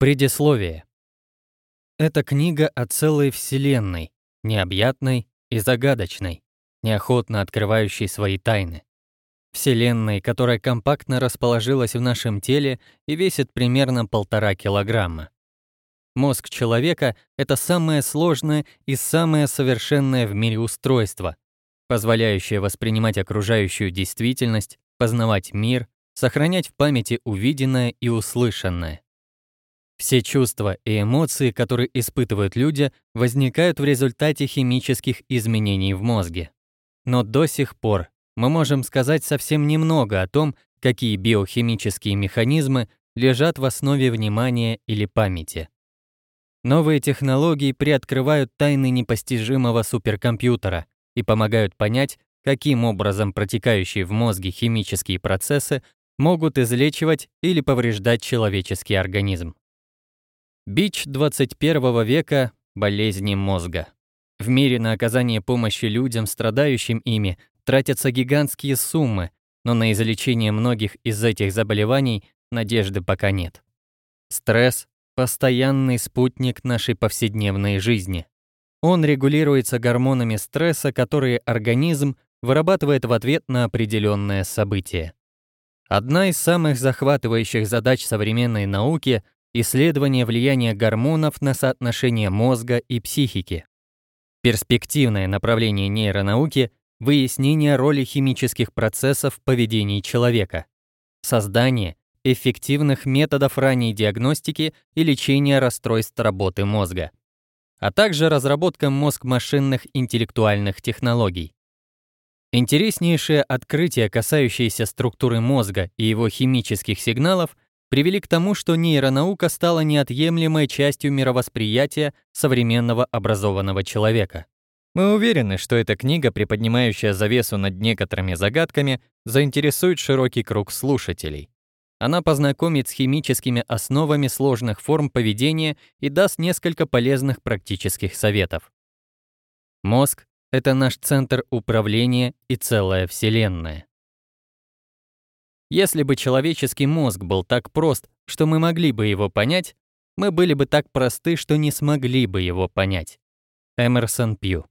Предисловие. Это книга о целой Вселенной, необъятной и загадочной, неохотно открывающей свои тайны. Вселенной, которая компактно расположилась в нашем теле и весит примерно полтора килограмма. Мозг человека — это самое сложное и самое совершенное в мире устройство, позволяющее воспринимать окружающую действительность, познавать мир, сохранять в памяти увиденное и услышанное. Все чувства и эмоции, которые испытывают люди, возникают в результате химических изменений в мозге. Но до сих пор мы можем сказать совсем немного о том, какие биохимические механизмы лежат в основе внимания или памяти. Новые технологии приоткрывают тайны непостижимого суперкомпьютера и помогают понять, каким образом протекающие в мозге химические процессы могут излечивать или повреждать человеческий организм. Бич 21 века – болезни мозга. В мире на оказание помощи людям, страдающим ими, тратятся гигантские суммы, но на излечение многих из этих заболеваний надежды пока нет. Стресс – постоянный спутник нашей повседневной жизни. Он регулируется гормонами стресса, которые организм вырабатывает в ответ на определенное событие. Одна из самых захватывающих задач современной науки исследование влияния гормонов на соотношение мозга и психики. Перспективное направление нейронауки — выяснение роли химических процессов в поведении человека, создание эффективных методов ранней диагностики и лечения расстройств работы мозга, а также разработка мозг-машинных интеллектуальных технологий. Интереснейшие открытия, касающиеся структуры мозга и его химических сигналов — привели к тому, что нейронаука стала неотъемлемой частью мировосприятия современного образованного человека. Мы уверены, что эта книга, приподнимающая завесу над некоторыми загадками, заинтересует широкий круг слушателей. Она познакомит с химическими основами сложных форм поведения и даст несколько полезных практических советов. Мозг — это наш центр управления и целая Вселенная. Если бы человеческий мозг был так прост, что мы могли бы его понять, мы были бы так просты, что не смогли бы его понять. Эмерсон Пью